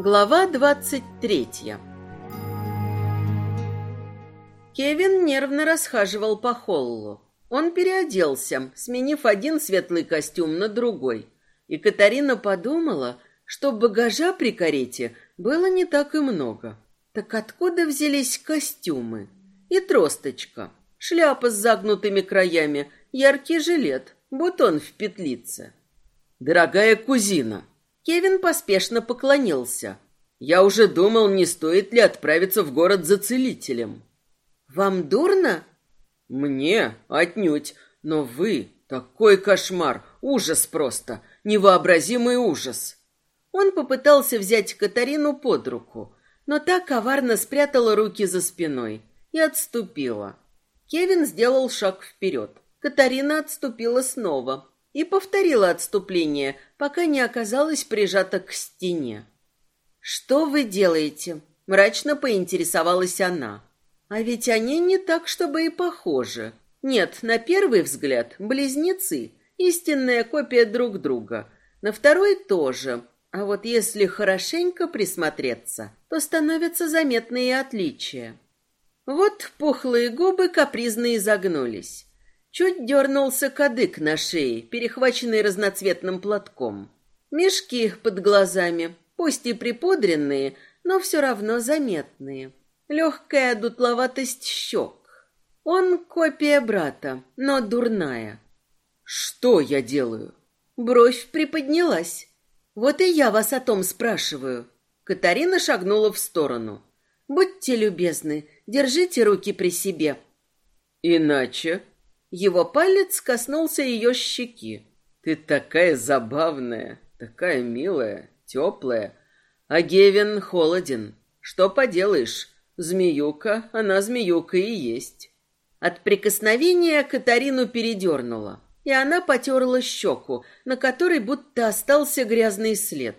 Глава двадцать третья Кевин нервно расхаживал по холлу. Он переоделся, сменив один светлый костюм на другой. И Катарина подумала, что багажа при карете было не так и много. Так откуда взялись костюмы? И тросточка, шляпа с загнутыми краями, яркий жилет, бутон в петлице. «Дорогая кузина!» Кевин поспешно поклонился. «Я уже думал, не стоит ли отправиться в город за целителем». «Вам дурно?» «Мне? Отнюдь. Но вы... Такой кошмар! Ужас просто! Невообразимый ужас!» Он попытался взять Катарину под руку, но та коварно спрятала руки за спиной и отступила. Кевин сделал шаг вперед. Катарина отступила снова и повторила отступление, пока не оказалась прижата к стене. «Что вы делаете?» – мрачно поинтересовалась она. «А ведь они не так, чтобы и похожи. Нет, на первый взгляд близнецы, истинная копия друг друга. На второй тоже. А вот если хорошенько присмотреться, то становятся заметные отличия. Вот пухлые губы капризно изогнулись. Чуть дернулся кадык на шее, перехваченный разноцветным платком. Мешки под глазами, пусть и припудренные, но все равно заметные. Легкая дутловатость щек. Он копия брата, но дурная. Что я делаю? Бровь приподнялась. Вот и я вас о том спрашиваю. Катарина шагнула в сторону. Будьте любезны, держите руки при себе. Иначе его палец коснулся ее щеки. Ты такая забавная, такая милая, теплая. А Гевин холоден. Что поделаешь? Змеюка, она змеюка и есть. От прикосновения Катарину передернула, и она потерла щеку, на которой будто остался грязный след.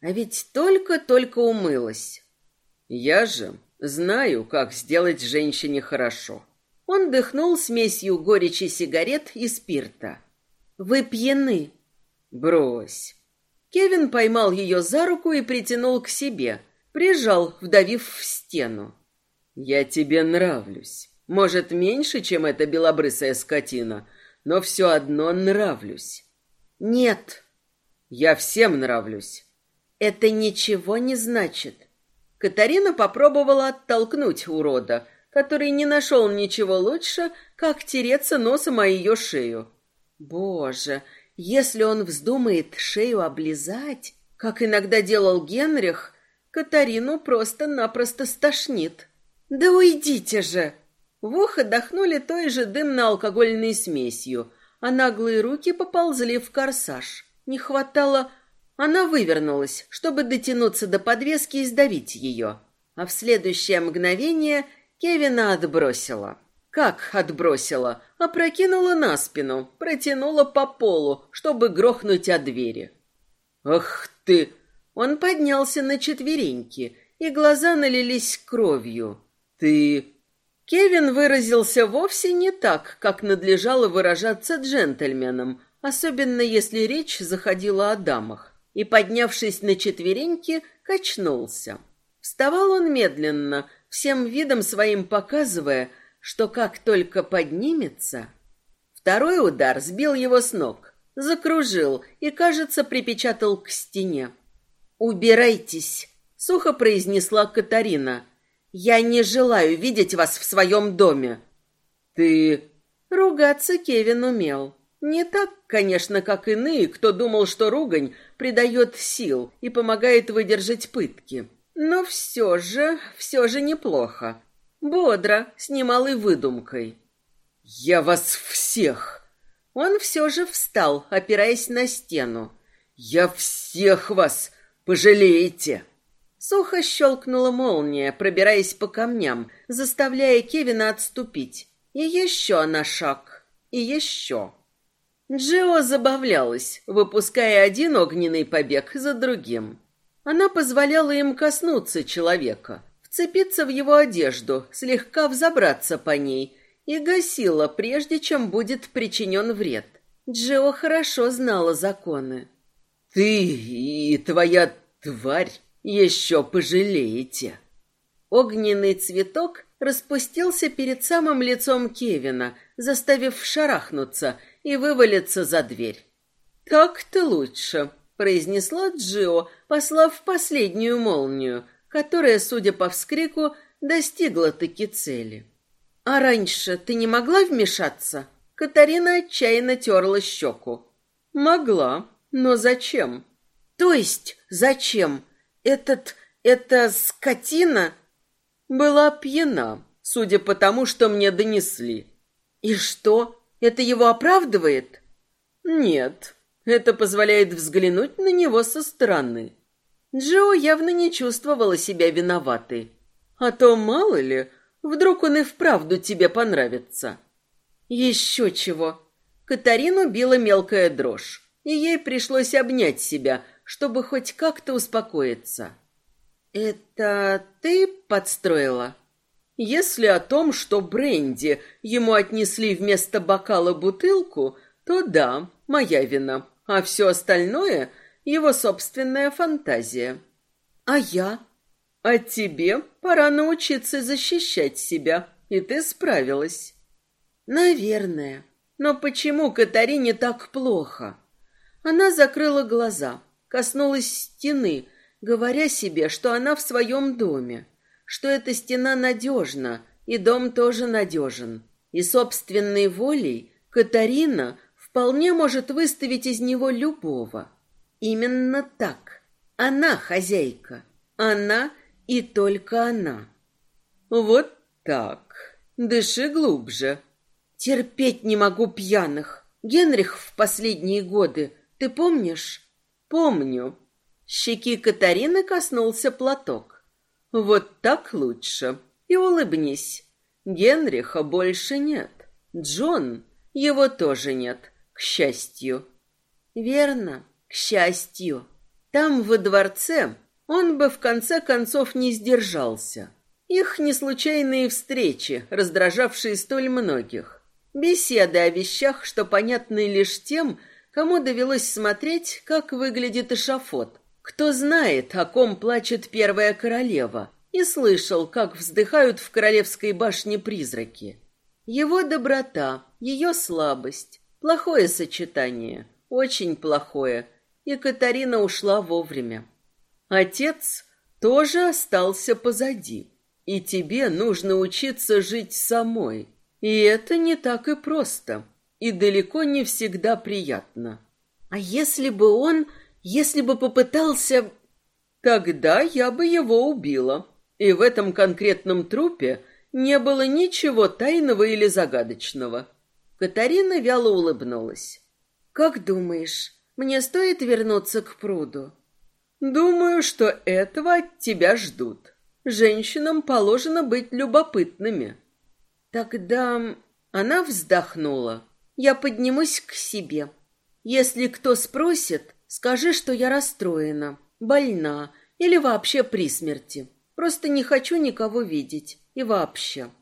А ведь только-только умылась. Я же знаю, как сделать женщине хорошо. Он дыхнул смесью горечи сигарет и спирта. «Вы пьяны». «Брось». Кевин поймал ее за руку и притянул к себе, прижал, вдавив в стену. «Я тебе нравлюсь. Может, меньше, чем эта белобрысая скотина, но все одно нравлюсь». «Нет». «Я всем нравлюсь». «Это ничего не значит». Катарина попробовала оттолкнуть урода, который не нашел ничего лучше, как тереться носом о ее шею. Боже, если он вздумает шею облизать, как иногда делал Генрих, Катарину просто-напросто стошнит. «Да уйдите же!» В ухо дохнули той же дымно-алкогольной смесью, а наглые руки поползли в корсаж. Не хватало... Она вывернулась, чтобы дотянуться до подвески и сдавить ее. А в следующее мгновение Кевина отбросила. Как отбросила? Опрокинула на спину, протянула по полу, чтобы грохнуть о двери. «Ах ты!» Он поднялся на четвереньки, и глаза налились кровью. «Ты...» Кевин выразился вовсе не так, как надлежало выражаться джентльменам, особенно если речь заходила о дамах, и, поднявшись на четвереньки, качнулся. Вставал он медленно, всем видом своим показывая, что как только поднимется... Второй удар сбил его с ног, закружил и, кажется, припечатал к стене. «Убирайтесь!» — сухо произнесла Катарина. «Я не желаю видеть вас в своем доме!» «Ты...» Ругаться Кевин умел. Не так, конечно, как иные, кто думал, что ругань придает сил и помогает выдержать пытки. Но все же, все же неплохо. Бодро, с немалой выдумкой. «Я вас всех!» Он все же встал, опираясь на стену. «Я всех вас пожалеете!» Сухо щелкнула молния, пробираясь по камням, заставляя Кевина отступить. И еще на шаг. И еще. Джио забавлялась, выпуская один огненный побег за другим. Она позволяла им коснуться человека, вцепиться в его одежду, слегка взобраться по ней и гасила, прежде чем будет причинен вред. Джио хорошо знала законы. «Ты и твоя тварь!» Еще пожалеете. Огненный цветок распустился перед самым лицом Кевина, заставив шарахнуться и вывалиться за дверь. «Так-то лучше», — произнесла Джио, послав последнюю молнию, которая, судя по вскрику, достигла таки цели. «А раньше ты не могла вмешаться?» Катарина отчаянно терла щеку. «Могла, но зачем?» «То есть зачем? Этот... эта скотина...» «Была пьяна, судя по тому, что мне донесли». «И что? Это его оправдывает?» «Нет, это позволяет взглянуть на него со стороны». Джо явно не чувствовала себя виноватой. «А то, мало ли, вдруг он и вправду тебе понравится». «Еще чего!» Катарину била мелкая дрожь, и ей пришлось обнять себя, чтобы хоть как-то успокоиться. «Это ты подстроила?» «Если о том, что бренди ему отнесли вместо бокала бутылку, то да, моя вина, а все остальное — его собственная фантазия». «А я?» «А тебе пора научиться защищать себя, и ты справилась». «Наверное. Но почему Катарине так плохо?» Она закрыла глаза, коснулась стены, говоря себе, что она в своем доме, что эта стена надежна, и дом тоже надежен. И собственной волей Катарина вполне может выставить из него любого. Именно так. Она хозяйка. Она и только она. Вот так. Дыши глубже. Терпеть не могу пьяных. Генрих в последние годы, ты помнишь? Помню. Щеки Катарины коснулся платок. Вот так лучше. И улыбнись. Генриха больше нет. Джон, его тоже нет, счастью. Верно, к счастью. Там, во дворце, он бы в конце концов не сдержался. Их неслучайные встречи, раздражавшие столь многих. Беседы о вещах, что понятны лишь тем, кому довелось смотреть, как выглядит эшафот. Кто знает, о ком плачет первая королева, и слышал, как вздыхают в королевской башне призраки. Его доброта, ее слабость, плохое сочетание, очень плохое, и Катарина ушла вовремя. Отец тоже остался позади, и тебе нужно учиться жить самой. И это не так и просто, и далеко не всегда приятно. А если бы он, если бы попытался... Тогда я бы его убила, и в этом конкретном трупе не было ничего тайного или загадочного. Катарина вяло улыбнулась. «Как думаешь, мне стоит вернуться к пруду?» Думаю, что этого от тебя ждут. Женщинам положено быть любопытными. Тогда она вздохнула. Я поднимусь к себе. Если кто спросит, скажи, что я расстроена, больна или вообще при смерти. Просто не хочу никого видеть. И вообще.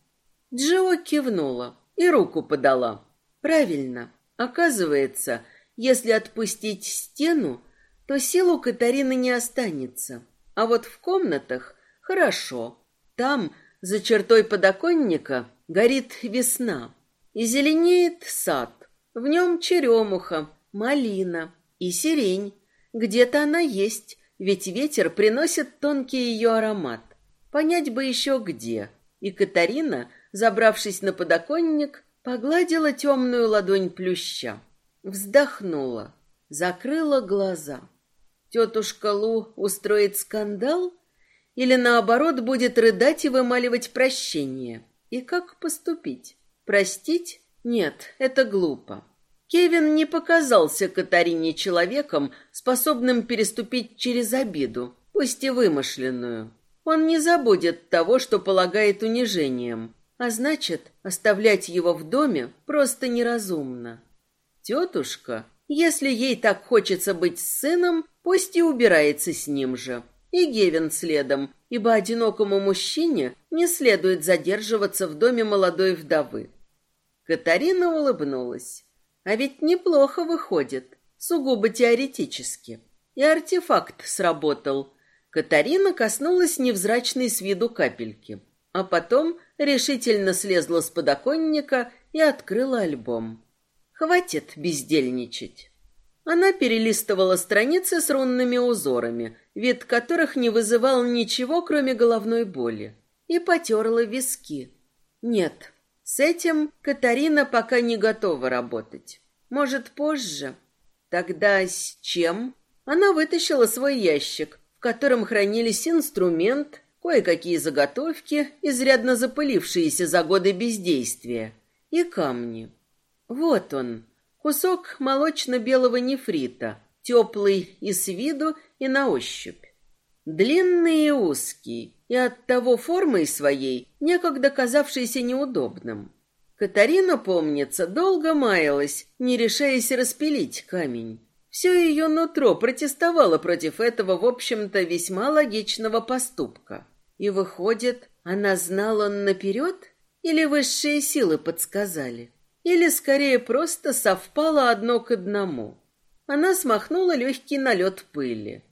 Джо кивнула и руку подала. Правильно. Оказывается, если отпустить стену, то сил у Катарины не останется. А вот в комнатах хорошо. Там, за чертой подоконника, горит весна. И зеленеет сад. В нем черемуха, малина и сирень. Где-то она есть, ведь ветер приносит тонкий ее аромат. Понять бы еще где. И Катарина, забравшись на подоконник, погладила темную ладонь плюща. Вздохнула, закрыла глаза. Тетушка Лу устроит скандал или, наоборот, будет рыдать и вымаливать прощение? И как поступить? Простить? Нет, это глупо. Кевин не показался Катарине человеком, способным переступить через обиду, пусть и вымышленную. Он не забудет того, что полагает унижением, а значит, оставлять его в доме просто неразумно. Тетушка, если ей так хочется быть с сыном, Пусть и убирается с ним же. И Гевин следом, ибо одинокому мужчине не следует задерживаться в доме молодой вдовы. Катарина улыбнулась. А ведь неплохо выходит, сугубо теоретически. И артефакт сработал. Катарина коснулась невзрачной с виду капельки, а потом решительно слезла с подоконника и открыла альбом. Хватит бездельничать. Она перелистывала страницы с рунными узорами, вид которых не вызывал ничего, кроме головной боли, и потерла виски. Нет, с этим Катарина пока не готова работать. Может, позже? Тогда с чем? Она вытащила свой ящик, в котором хранились инструмент, кое-какие заготовки, изрядно запылившиеся за годы бездействия, и камни. Вот он, кусок молочно-белого нефрита, теплый и с виду, и на ощупь. Длинный и узкий, и оттого формой своей, некогда казавшийся неудобным. Катарина, помнится, долго маялась, не решаясь распилить камень. Все ее нутро протестовало против этого, в общем-то, весьма логичного поступка. И выходит, она знала наперед? Или высшие силы подсказали? Или, скорее, просто совпало одно к одному? Она смахнула легкий налет пыли.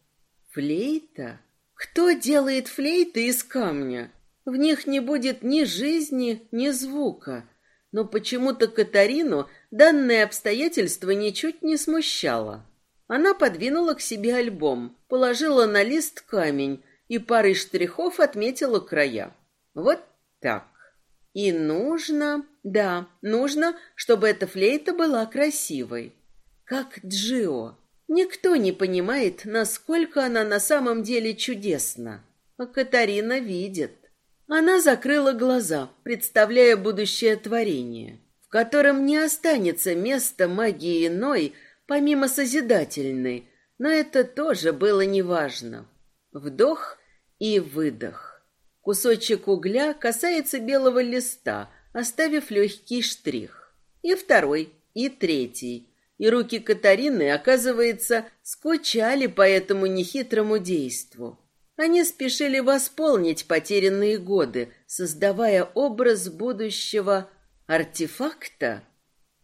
Флейта? Кто делает флейты из камня? В них не будет ни жизни, ни звука. Но почему-то Катарину данное обстоятельство ничуть не смущало. Она подвинула к себе альбом, положила на лист камень и парой штрихов отметила края. Вот так. И нужно, да, нужно, чтобы эта флейта была красивой. Как Джио. Никто не понимает, насколько она на самом деле чудесна. А Катарина видит. Она закрыла глаза, представляя будущее творение, в котором не останется места магии иной, помимо созидательной, но это тоже было неважно. Вдох и выдох. Кусочек угля касается белого листа, оставив легкий штрих. И второй, и третий. И руки Катарины, оказывается, скучали по этому нехитрому действу. Они спешили восполнить потерянные годы, создавая образ будущего артефакта?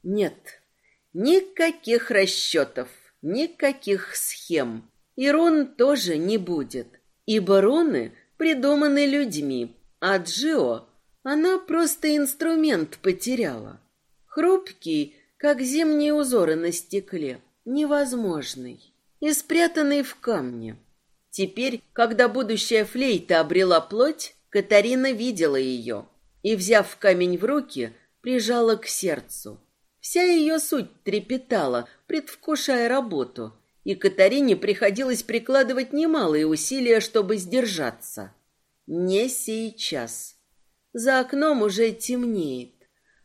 Нет, никаких расчетов, никаких схем. И рун тоже не будет, ибо руны придуманы людьми, а Джио, она просто инструмент потеряла. Хрупкий, как зимние узоры на стекле, невозможный и спрятанный в камне. Теперь, когда будущая флейта обрела плоть, Катарина видела ее и, взяв камень в руки, прижала к сердцу. Вся ее суть трепетала, предвкушая работу, и Катарине приходилось прикладывать немалые усилия, чтобы сдержаться. Не сейчас. За окном уже темнеет,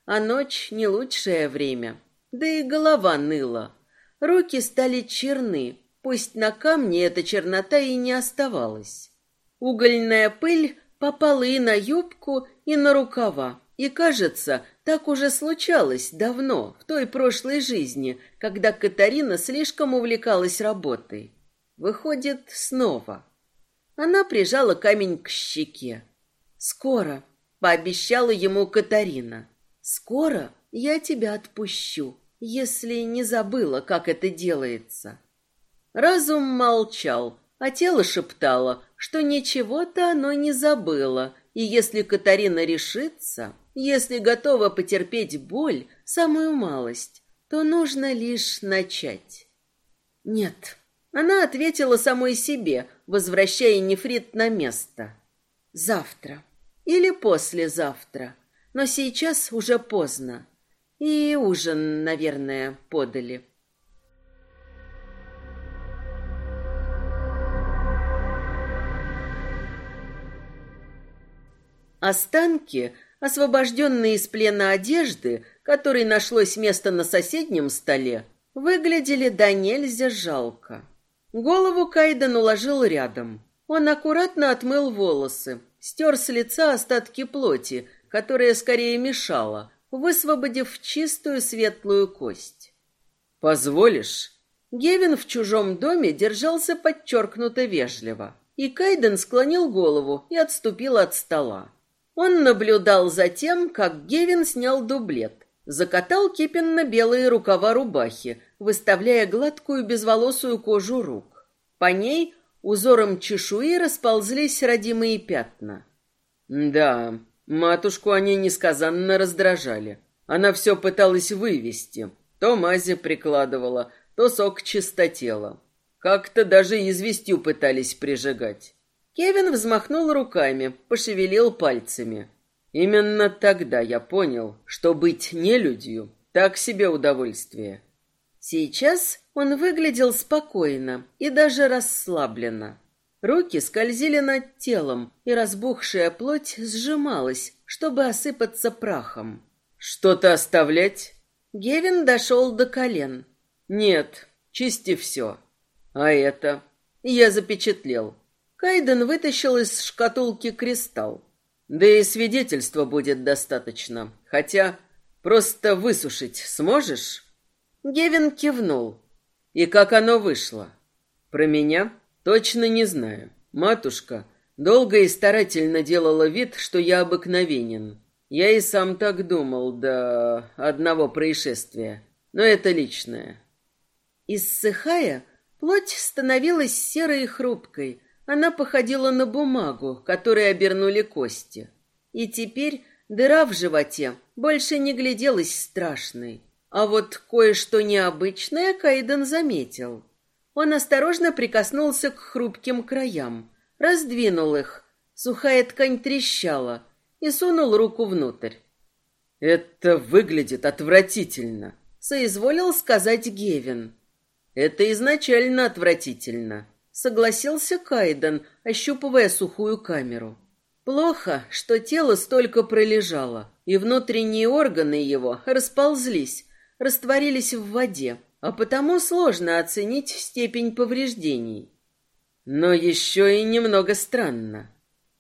а ночь не лучшее время. Да и голова ныла. Руки стали черны, Пусть на камне эта чернота и не оставалась. Угольная пыль попала и на юбку, и на рукава. И, кажется, так уже случалось давно, в той прошлой жизни, когда Катарина слишком увлекалась работой. Выходит, снова. Она прижала камень к щеке. «Скоро», — пообещала ему Катарина. «Скоро я тебя отпущу, если не забыла, как это делается». Разум молчал, а тело шептало, что ничего-то оно не забыло, и если Катарина решится, если готова потерпеть боль, самую малость, то нужно лишь начать. Нет, она ответила самой себе, возвращая нефрит на место. Завтра или послезавтра, но сейчас уже поздно. И ужин, наверное, подали. Останки, освобожденные из плена одежды, которой нашлось место на соседнем столе, выглядели до нельзя жалко. Голову Кайден уложил рядом. Он аккуратно отмыл волосы, стер с лица остатки плоти, которая скорее мешала, высвободив чистую светлую кость. «Позволишь?» Гевин в чужом доме держался подчеркнуто вежливо, и Кайден склонил голову и отступил от стола. Он наблюдал за тем, как Гевин снял дублет, закатал кипенно-белые рукава рубахи, выставляя гладкую безволосую кожу рук. По ней Узором чешуи расползлись родимые пятна. Да, матушку они несказанно раздражали. Она все пыталась вывести. То мази прикладывала, то сок чистотела. Как-то даже известью пытались прижигать. Кевин взмахнул руками, пошевелил пальцами. Именно тогда я понял, что быть нелюдью — так себе удовольствие. Сейчас он выглядел спокойно и даже расслабленно. Руки скользили над телом, и разбухшая плоть сжималась, чтобы осыпаться прахом. «Что-то оставлять?» Гевин дошел до колен. «Нет, чисти все. А это?» Я запечатлел. Кайден вытащил из шкатулки кристалл. Да и свидетельства будет достаточно. Хотя просто высушить сможешь? Гевин кивнул. И как оно вышло? Про меня точно не знаю. Матушка долго и старательно делала вид, что я обыкновенен. Я и сам так думал до одного происшествия. Но это личное. Иссыхая, плоть становилась серой и хрупкой, она походила на бумагу, которой обернули кости. И теперь дыра в животе больше не гляделась страшной. А вот кое-что необычное Кайден заметил. Он осторожно прикоснулся к хрупким краям, раздвинул их. Сухая ткань трещала и сунул руку внутрь. «Это выглядит отвратительно», — соизволил сказать Гевин. «Это изначально отвратительно согласился Кайден, ощупывая сухую камеру. Плохо, что тело столько пролежало, и внутренние органы его расползлись, растворились в воде, а потому сложно оценить степень повреждений. Но еще и немного странно.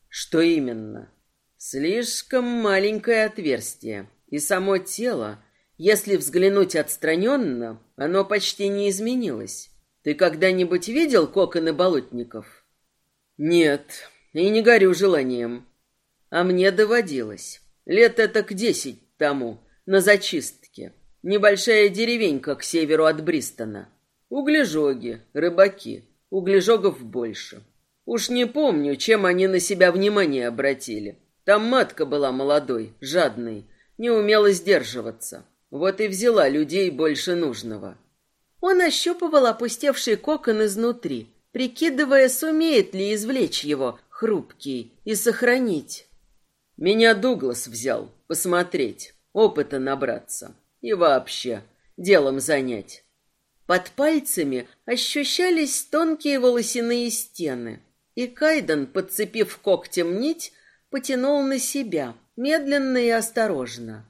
Что именно? Слишком маленькое отверстие, и само тело, если взглянуть отстраненно, оно почти не изменилось. Ты когда-нибудь видел коконы болотников? Нет, и не горю желанием. А мне доводилось. Лет это к десять тому, на зачистке. Небольшая деревенька к северу от Бристона. Углежоги, рыбаки. Углежогов больше. Уж не помню, чем они на себя внимание обратили. Там матка была молодой, жадной, не умела сдерживаться. Вот и взяла людей больше нужного. Он ощупывал опустевший кокон изнутри, прикидывая, сумеет ли извлечь его, хрупкий, и сохранить. Меня Дуглас взял посмотреть, опыта набраться и вообще делом занять. Под пальцами ощущались тонкие волосяные стены, и Кайден, подцепив когтем нить, потянул на себя, медленно и осторожно.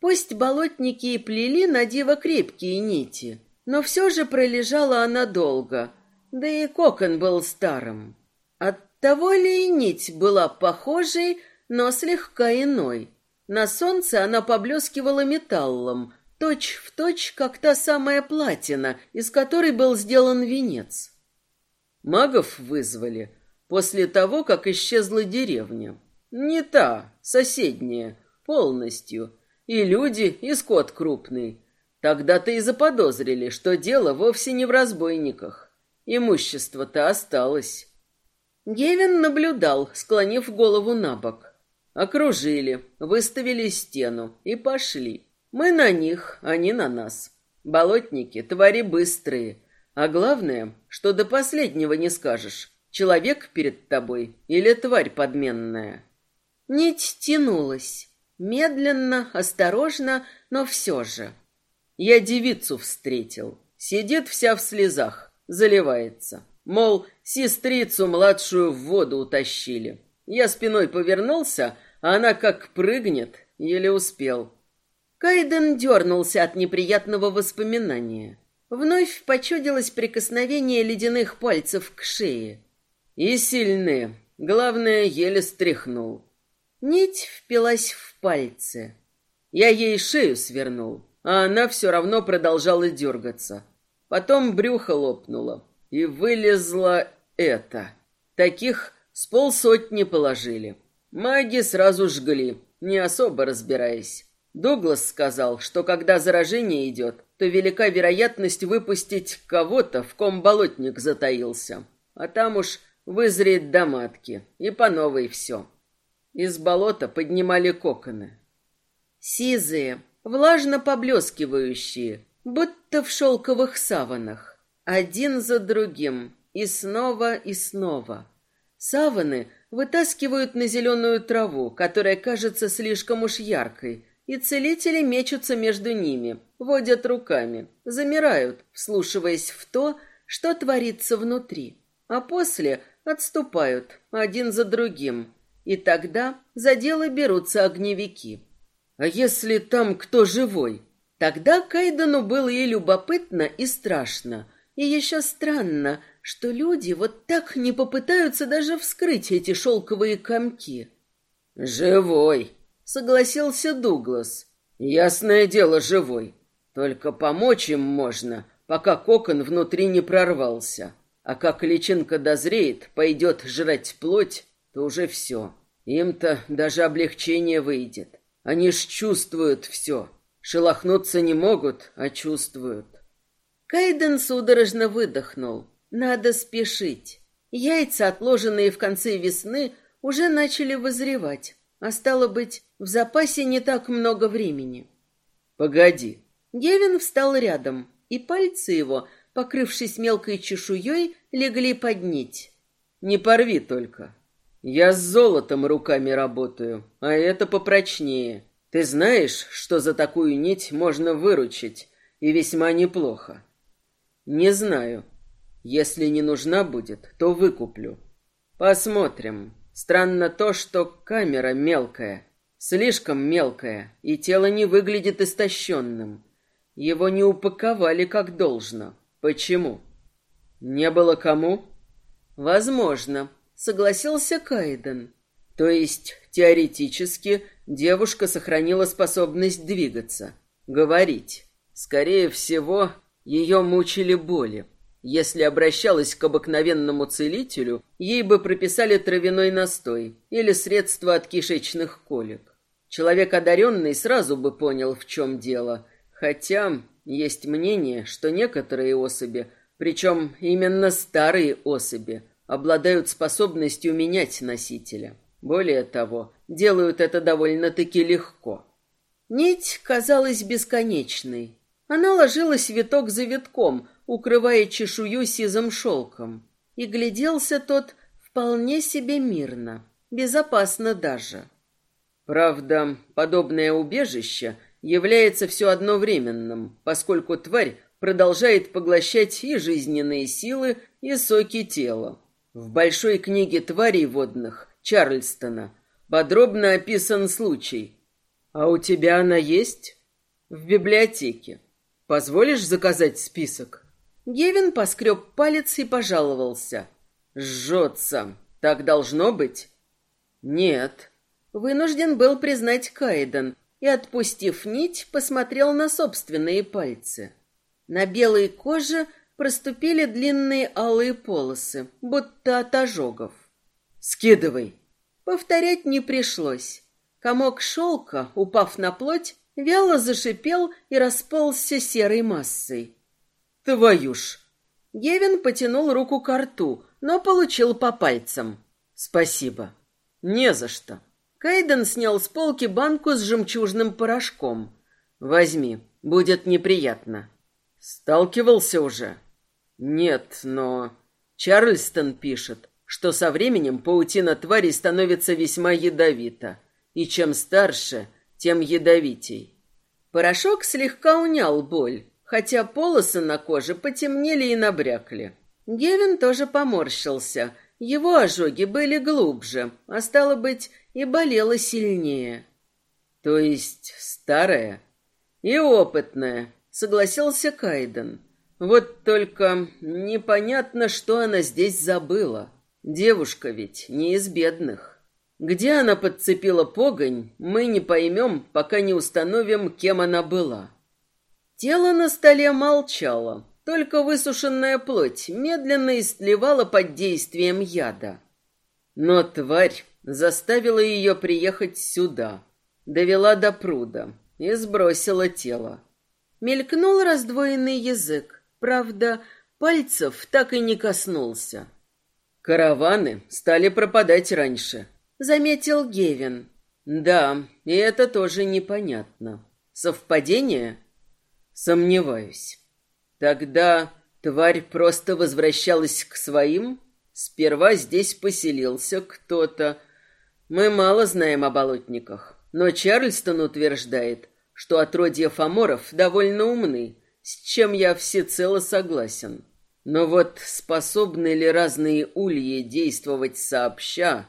Пусть болотники и плели на диво крепкие нити — но все же пролежала она долго, да и кокон был старым. Оттого ли и нить была похожей, но слегка иной. На солнце она поблескивала металлом, точь в точь, как та самая платина, из которой был сделан венец. Магов вызвали после того, как исчезла деревня. Не та, соседняя, полностью. И люди, и скот крупный. Тогда-то и заподозрили, что дело вовсе не в разбойниках. Имущество-то осталось. Гевин наблюдал, склонив голову на бок. Окружили, выставили стену и пошли. Мы на них, они на нас. Болотники — твари быстрые. А главное, что до последнего не скажешь, человек перед тобой или тварь подменная. Нить тянулась. Медленно, осторожно, но все же. Я девицу встретил. Сидит вся в слезах, заливается. Мол, сестрицу младшую в воду утащили. Я спиной повернулся, а она как прыгнет, еле успел. Кайден дернулся от неприятного воспоминания. Вновь почудилось прикосновение ледяных пальцев к шее. И сильные. Главное, еле стряхнул. Нить впилась в пальцы. Я ей шею свернул а она все равно продолжала дергаться. Потом брюхо лопнуло, и вылезло это. Таких с полсотни положили. Маги сразу жгли, не особо разбираясь. Дуглас сказал, что когда заражение идет, то велика вероятность выпустить кого-то, в ком болотник затаился. а там уж вызреет до матки, и по новой все. Из болота поднимали коконы. Сизые, влажно поблескивающие, будто в шелковых саванах, один за другим, и снова и снова. Саваны вытаскивают на зеленую траву, которая кажется слишком уж яркой, и целители мечутся между ними, водят руками, замирают, вслушиваясь в то, что творится внутри, а после отступают один за другим, и тогда за дело берутся огневики. А если там кто живой? Тогда Кайдану было и любопытно, и страшно, и еще странно, что люди вот так не попытаются даже вскрыть эти шелковые комки. «Живой», — согласился Дуглас. «Ясное дело, живой. Только помочь им можно, пока кокон внутри не прорвался. А как личинка дозреет, пойдет жрать плоть, то уже все. Им-то даже облегчение выйдет. Они ж чувствуют все. Шелохнуться не могут, а чувствуют. Кайден судорожно выдохнул. Надо спешить. Яйца, отложенные в конце весны, уже начали вызревать. А стало быть, в запасе не так много времени. Погоди. Гевин встал рядом, и пальцы его, покрывшись мелкой чешуей, легли под нить. Не порви только. Я с золотом руками работаю, а это попрочнее. Ты знаешь, что за такую нить можно выручить, и весьма неплохо. Не знаю. Если не нужна будет, то выкуплю. Посмотрим. Странно то, что камера мелкая, слишком мелкая, и тело не выглядит истощенным. Его не упаковали как должно. Почему? Не было кому? Возможно, согласился Кайден. То есть, теоретически, девушка сохранила способность двигаться, говорить. Скорее всего, ее мучили боли. Если обращалась к обыкновенному целителю, ей бы прописали травяной настой или средство от кишечных колик. Человек одаренный сразу бы понял, в чем дело, хотя есть мнение, что некоторые особи, причем именно старые особи, обладают способностью менять носителя. Более того, делают это довольно-таки легко. Нить казалась бесконечной. Она ложилась виток за витком, укрывая чешую сизым шелком. И гляделся тот вполне себе мирно, безопасно даже. Правда, подобное убежище является все одновременным, поскольку тварь продолжает поглощать и жизненные силы, и соки тела. В большой книге тварей водных Чарльстона подробно описан случай. А у тебя она есть? В библиотеке. Позволишь заказать список? Гевин поскреб палец и пожаловался. Жжется. Так должно быть? Нет. Вынужден был признать Кайден и, отпустив нить, посмотрел на собственные пальцы. На белой коже проступили длинные алые полосы, будто от ожогов. «Скидывай!» Повторять не пришлось. Комок шелка, упав на плоть, вяло зашипел и расползся серой массой. «Твою ж!» Гевин потянул руку к рту, но получил по пальцам. «Спасибо. Не за что». Кайден снял с полки банку с жемчужным порошком. «Возьми, будет неприятно». «Сталкивался уже?» «Нет, но...» Чарльстон пишет, что со временем паутина твари становится весьма ядовита, и чем старше, тем ядовитей. Порошок слегка унял боль, хотя полосы на коже потемнели и набрякли. Гевин тоже поморщился. Его ожоги были глубже, а стало быть, и болело сильнее. То есть старая и опытная, согласился Кайден. Вот только непонятно, что она здесь забыла. Девушка ведь не из бедных. Где она подцепила погонь, мы не поймем, пока не установим, кем она была. Тело на столе молчало, только высушенная плоть медленно истлевала под действием яда. Но тварь заставила ее приехать сюда, довела до пруда и сбросила тело. Мелькнул раздвоенный язык, правда, пальцев так и не коснулся. Караваны стали пропадать раньше, заметил Гевин. Да, и это тоже непонятно. Совпадение? Сомневаюсь. Тогда тварь просто возвращалась к своим? Сперва здесь поселился кто-то. Мы мало знаем о болотниках, но Чарльстон утверждает, что отродья фаморов довольно умны, с чем я всецело согласен. Но вот способны ли разные ульи действовать сообща?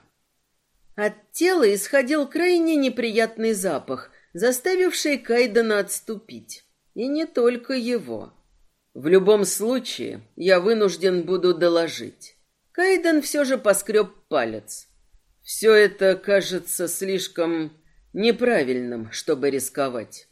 От тела исходил крайне неприятный запах, заставивший Кайдена отступить. И не только его. В любом случае, я вынужден буду доложить. Кайден все же поскреб палец. Все это кажется слишком неправильным, чтобы рисковать.